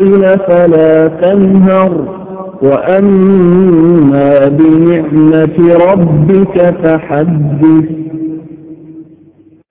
السائل فلا تنهر. وأما بنعمة ربك فحدث.